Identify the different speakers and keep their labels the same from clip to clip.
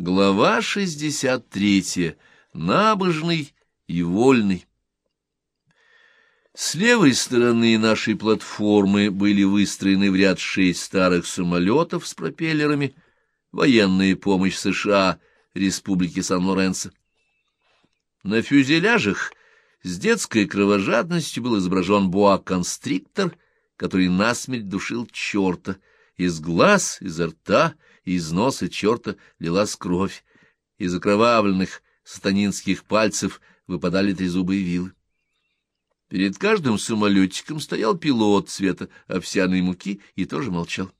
Speaker 1: Глава 63. Набожный и вольный. С левой стороны нашей платформы были выстроены в ряд шесть старых самолетов с пропеллерами, военная помощь США Республики Сан-Лоренцо. На фюзеляжах с детской кровожадностью был изображен боа-констриктор, который насмерть душил черта. Из глаз, изо рта, из носа черта лилась кровь. Из окровавленных сатанинских пальцев выпадали трезубые вилы. Перед каждым самолетиком стоял пилот цвета овсяной муки и тоже молчал.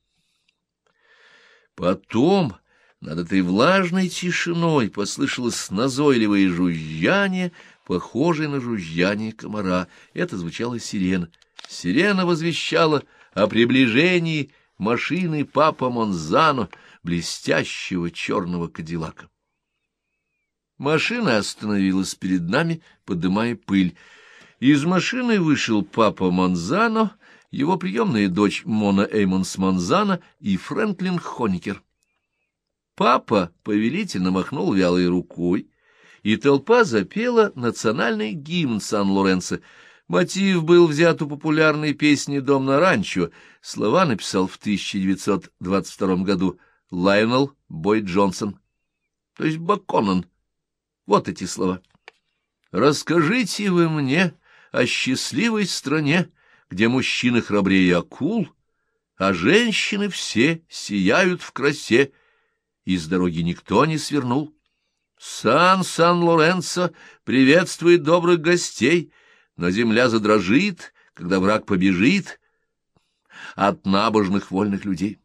Speaker 1: Потом над этой влажной тишиной послышалось назойливое жужжание, похожее на жужжание комара. Это звучала сирена. Сирена возвещала о приближении машины папа Монзано, блестящего черного кадиллака. Машина остановилась перед нами, подымая пыль. Из машины вышел папа Монзано, его приемная дочь Мона Эймонс Монзано и Фрэнклин Хоникер. Папа повелительно махнул вялой рукой, и толпа запела национальный гимн Сан-Лоренцо. Мотив был взят у популярной песни «Дом на ранчо». Слова написал в 1922 году Лайонел Бойд Джонсон, то есть Баконан. Вот эти слова. «Расскажите вы мне о счастливой стране, где мужчины храбрее акул, а женщины все сияют в красе, и с дороги никто не свернул. Сан-Сан-Лоренцо приветствует добрых гостей, но земля задрожит, когда враг побежит от набожных вольных людей».